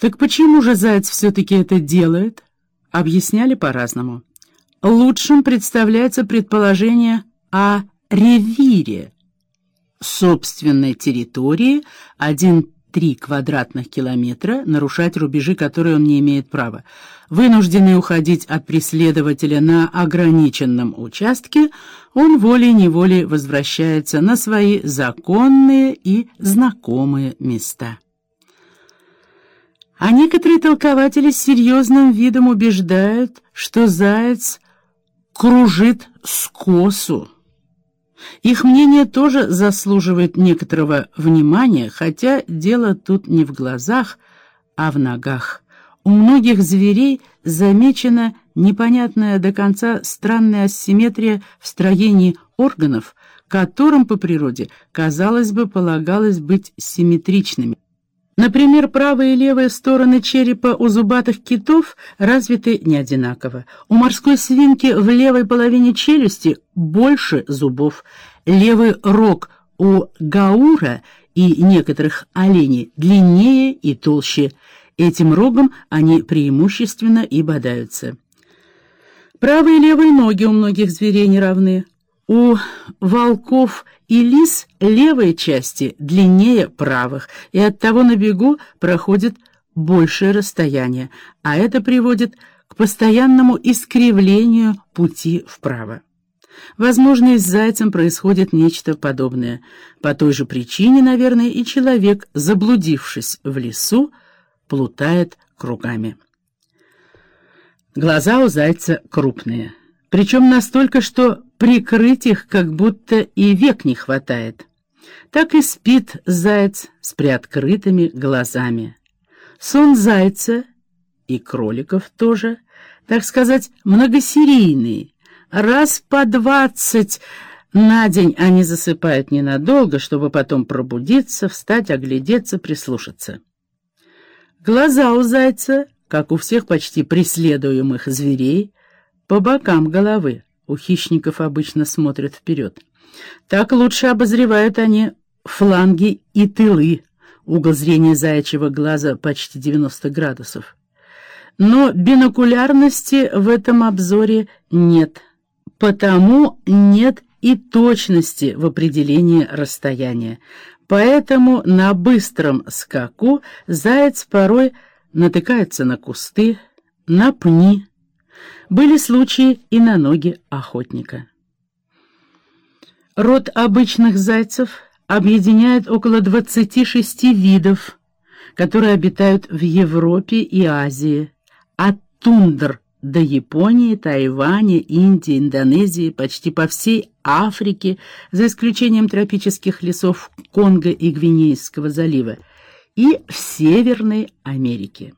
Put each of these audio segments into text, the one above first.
Так почему же заяц все-таки это делает? Объясняли по-разному. Лучшим представляется предположение о ревире, собственной территории, один три квадратных километра, нарушать рубежи, которые он не имеет права. Вынужденный уходить от преследователя на ограниченном участке, он волей-неволей возвращается на свои законные и знакомые места. А некоторые толкователи с серьезным видом убеждают, что заяц кружит скосу. Их мнение тоже заслуживает некоторого внимания, хотя дело тут не в глазах, а в ногах. У многих зверей замечена непонятная до конца странная асимметрия в строении органов, которым по природе, казалось бы, полагалось быть симметричными. Например, правая и левая стороны черепа у зубатых китов развиты не одинаково. У морской свинки в левой половине челюсти больше зубов. Левый рог у гаура и некоторых оленей длиннее и толще. Этим рогом они преимущественно и бодаются. Правые и левые ноги у многих зверей не равны. У волков и лис левые части длиннее правых, и оттого на бегу проходит большее расстояние, а это приводит к постоянному искривлению пути вправо. Возможно, и с зайцем происходит нечто подобное. По той же причине, наверное, и человек, заблудившись в лесу, плутает кругами. Глаза у зайца крупные, причем настолько, что прикрыть их как будто и век не хватает. Так и спит заяц с приоткрытыми глазами. Сон зайца и кроликов тоже, так сказать, многосерийный. Раз по двадцать на день они засыпают ненадолго, чтобы потом пробудиться, встать, оглядеться, прислушаться. Глаза у зайца, как у всех почти преследуемых зверей, по бокам головы. У хищников обычно смотрят вперед. Так лучше обозревают они фланги и тылы. Угол зрения заячьего глаза почти 90 градусов. Но бинокулярности в этом обзоре нет. Потому нет и точности в определении расстояния. Поэтому на быстром скаку заяц порой натыкается на кусты, на пни, были случаи и на ноги охотника. Род обычных зайцев объединяет около 26 видов, которые обитают в Европе и Азии, от тундр до Японии, Тайваня, Индии, Индонезии, почти по всей Африке, за исключением тропических лесов Конго и Гвинейского залива, и в Северной Америке.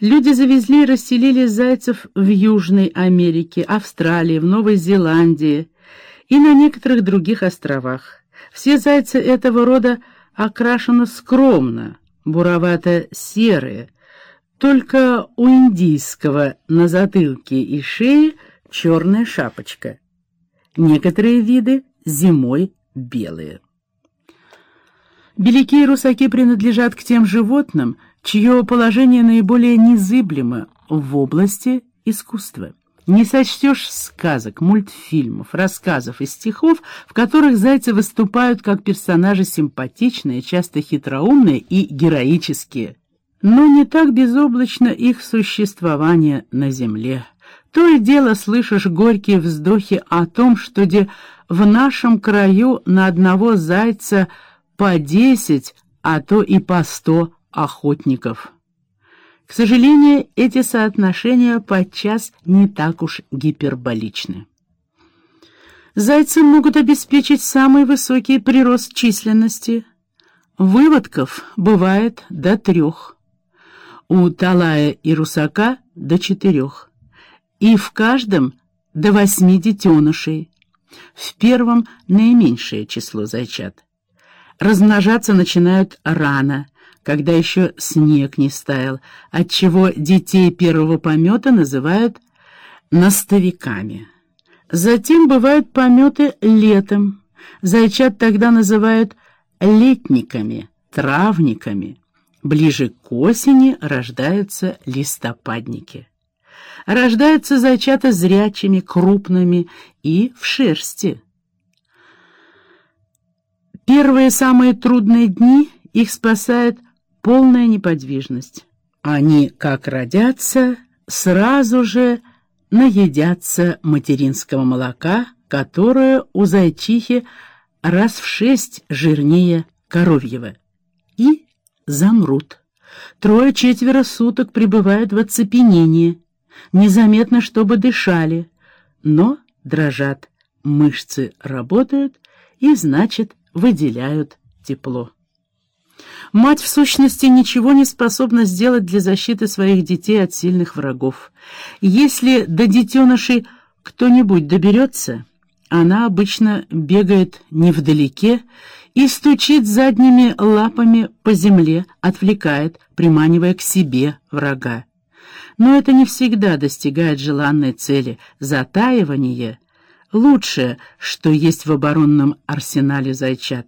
Люди завезли и расселили зайцев в Южной Америке, Австралии, в Новой Зеландии и на некоторых других островах. Все зайцы этого рода окрашены скромно, буровато-серые, только у индийского на затылке и шее черная шапочка. Некоторые виды зимой белые. Беляки и русаки принадлежат к тем животным, чье положение наиболее незыблемо в области искусства. Не сочтешь сказок, мультфильмов, рассказов и стихов, в которых зайцы выступают как персонажи симпатичные, часто хитроумные и героические. Но не так безоблачно их существование на земле. То и дело слышишь горькие вздохи о том, что где в нашем краю на одного зайца по десять, а то и по сто охотников. К сожалению, эти соотношения подчас не так уж гиперболичны. Зайцы могут обеспечить самый высокий прирост численности. Выводков бывает до трех. У талая и русака до четырех. И в каждом до восьми детенышей. В первом наименьшее число зайчат. Размножаться начинают рано, когда еще снег не стаял, отчего детей первого помета называют настовиками. Затем бывают пометы летом. Зайчат тогда называют летниками, травниками. Ближе к осени рождаются листопадники. Рождаются зайчата зрячими, крупными и в шерсти. Первые самые трудные дни их спасает полная неподвижность. Они, как родятся, сразу же наедятся материнского молока, которое у зайчихи раз в шесть жирнее коровьего, и замрут. Трое-четверо суток пребывают в оцепенении, незаметно, чтобы дышали, но дрожат, мышцы работают и, значит, выделяют тепло. Мать, в сущности, ничего не способна сделать для защиты своих детей от сильных врагов. Если до детенышей кто-нибудь доберется, она обычно бегает невдалеке и стучит задними лапами по земле, отвлекает, приманивая к себе врага. Но это не всегда достигает желанной цели. Затаивание — лучшее, что есть в оборонном арсенале зайчат.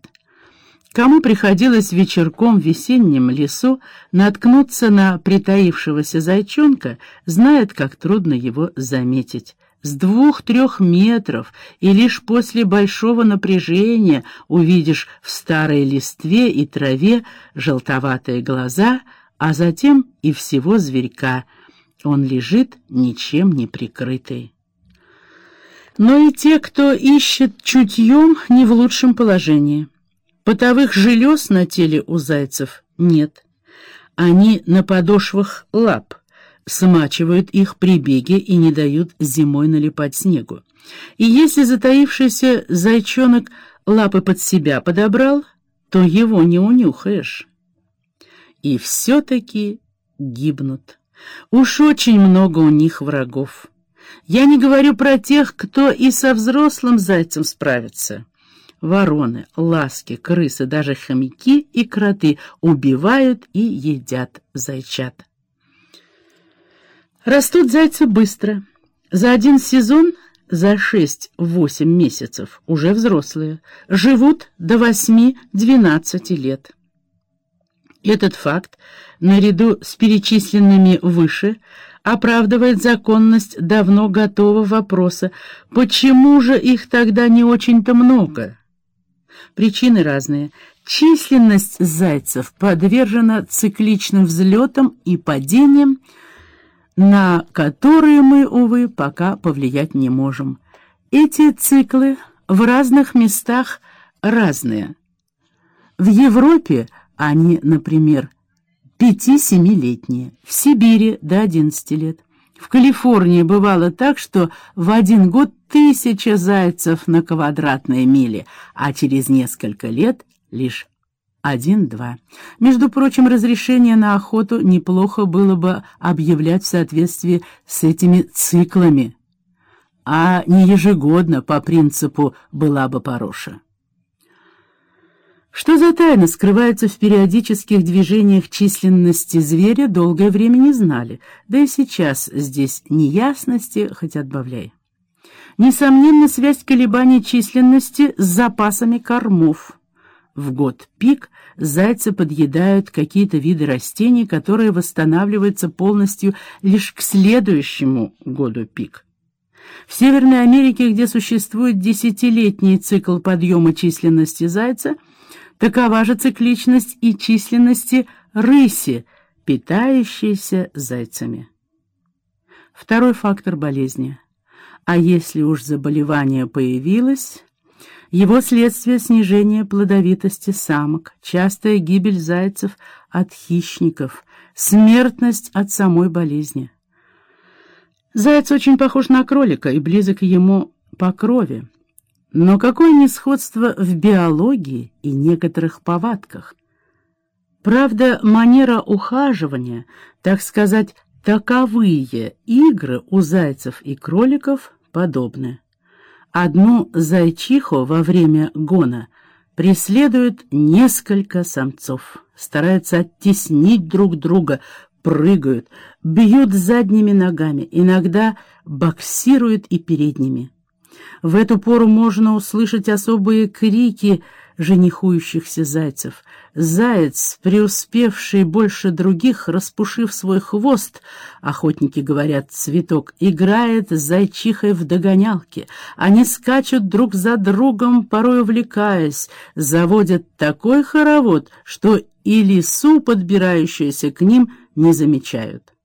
Кому приходилось вечерком в весеннем лесу наткнуться на притаившегося зайчонка, знает, как трудно его заметить. С двух-трех метров и лишь после большого напряжения увидишь в старой листве и траве желтоватые глаза, а затем и всего зверька. Он лежит ничем не прикрытый. Но и те, кто ищет чутьем, не в лучшем положении. Потовых желез на теле у зайцев нет. Они на подошвах лап, смачивают их при беге и не дают зимой налипать снегу. И если затаившийся зайчонок лапы под себя подобрал, то его не унюхаешь. И все-таки гибнут. Уж очень много у них врагов. Я не говорю про тех, кто и со взрослым зайцем справится. Вороны, ласки, крысы, даже хомяки и кроты убивают и едят зайчат. Растут зайцы быстро. За один сезон, за 6-8 месяцев, уже взрослые, живут до 8-12 лет. Этот факт, наряду с перечисленными выше, оправдывает законность давно готового вопроса, почему же их тогда не очень-то много? Причины разные. Численность зайцев подвержена цикличным взлетам и падениям, на которые мы, увы, пока повлиять не можем. Эти циклы в разных местах разные. В Европе они, например, 5-7-летние, в Сибири до 11 лет. В Калифорнии бывало так, что в один год тысяча зайцев на квадратные мили, а через несколько лет лишь один-два. Между прочим, разрешение на охоту неплохо было бы объявлять в соответствии с этими циклами, а не ежегодно по принципу «была бы пороша». Что за тайна скрывается в периодических движениях численности зверя, долгое время не знали, да и сейчас здесь неясности, хоть отбавляй. Несомненно, связь колебаний численности с запасами кормов. В год пик зайцы подъедают какие-то виды растений, которые восстанавливаются полностью лишь к следующему году пик. В Северной Америке, где существует десятилетний цикл подъема численности зайца, Такова же цикличность и численности рыси, питающейся зайцами. Второй фактор болезни. А если уж заболевание появилось, его следствие снижение плодовитости самок, частая гибель зайцев от хищников, смертность от самой болезни. Заяц очень похож на кролика и близок ему по крови. Но какое несходство в биологии и некоторых повадках. Правда, манера ухаживания, так сказать, таковые игры у зайцев и кроликов подобны. Одну зайчиху во время гона преследуют несколько самцов, стараются оттеснить друг друга, прыгают, бьют задними ногами, иногда боксируют и передними. В эту пору можно услышать особые крики женихующихся зайцев. Заяц, преуспевший больше других, распушив свой хвост, охотники говорят «цветок», играет с зайчихой в догонялке. Они скачут друг за другом, порой увлекаясь, заводят такой хоровод, что и лису, подбирающуюся к ним, не замечают.